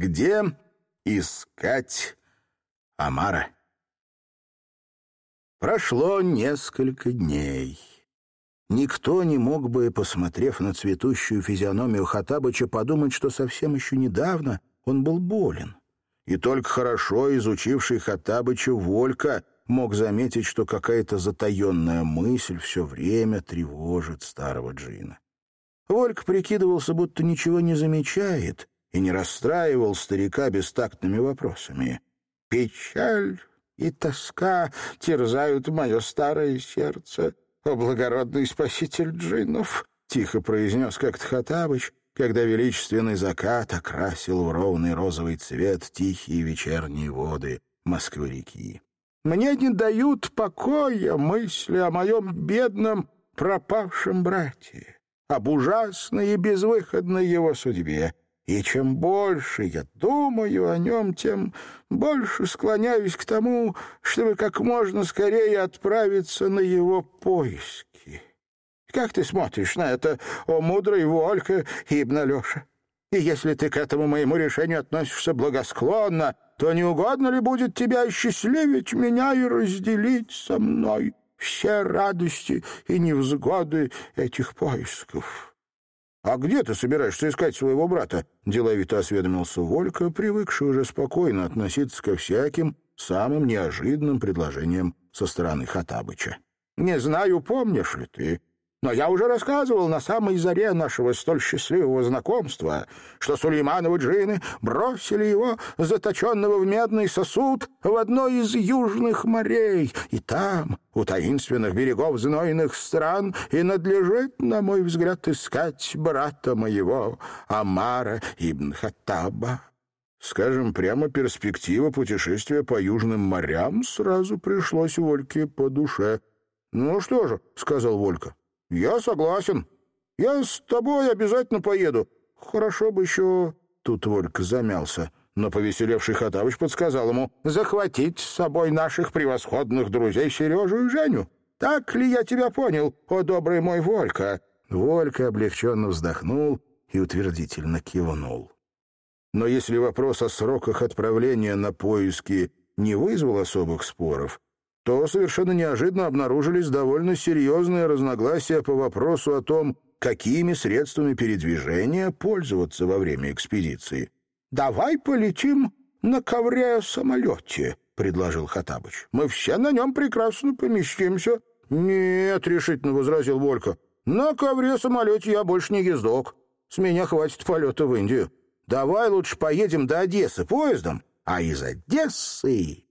Где искать Амара? Прошло несколько дней. Никто не мог бы, посмотрев на цветущую физиономию Хатабыча, подумать, что совсем еще недавно он был болен. И только хорошо изучивший Хатабыча Волька мог заметить, что какая-то затаенная мысль все время тревожит старого джина. Вольк прикидывался, будто ничего не замечает, и не расстраивал старика бестактными вопросами. «Печаль и тоска терзают мое старое сердце», «О, благородный спаситель джиннов!» — тихо произнес как-то Хатабыч, когда величественный закат окрасил в ровный розовый цвет тихие вечерние воды Москвы-реки. «Мне не дают покоя мысли о моем бедном пропавшем брате, об ужасной и безвыходной его судьбе. И чем больше я думаю о нем, тем больше склоняюсь к тому, чтобы как можно скорее отправиться на его поиски. Как ты смотришь на это, о мудрый Волька Ибн Алеша? И если ты к этому моему решению относишься благосклонно, то не угодно ли будет тебя осчастливить меня и разделить со мной все радости и невзгоды этих поисков?» «А где ты собираешься искать своего брата?» — деловито осведомился Волька, привыкший уже спокойно относиться ко всяким самым неожиданным предложениям со стороны Хатабыча. «Не знаю, помнишь ли ты, но я уже рассказывал на самой заре нашего столь счастливого знакомства, что Сулеймановы джины бросили его, заточенного в медный сосуд, в одно из южных морей, и там, у таинственных берегов знойных стран, и надлежит, на мой взгляд, искать брата моего, Амара ибн Хаттаба. Скажем, прямо перспектива путешествия по южным морям сразу пришлось Вольке по душе. «Ну что же», — сказал Волька, «Я согласен. Я с тобой обязательно поеду. Хорошо бы еще...» Тут Волька замялся. Но повеселевший Хатавыч подсказал ему захватить с собой наших превосходных друзей Сережу и Женю. Так ли я тебя понял, о добрый мой Волька?» Волька облегченно вздохнул и утвердительно кивнул. Но если вопрос о сроках отправления на поиски не вызвал особых споров, то совершенно неожиданно обнаружились довольно серьезные разногласия по вопросу о том, какими средствами передвижения пользоваться во время экспедиции. «Давай полетим на ковре-самолете», — предложил Хатабыч. «Мы все на нем прекрасно поместимся». «Нет», — решительно возразил Волька, — «на ковре-самолете я больше не ездок. С меня хватит полета в Индию. Давай лучше поедем до Одессы поездом, а из Одессы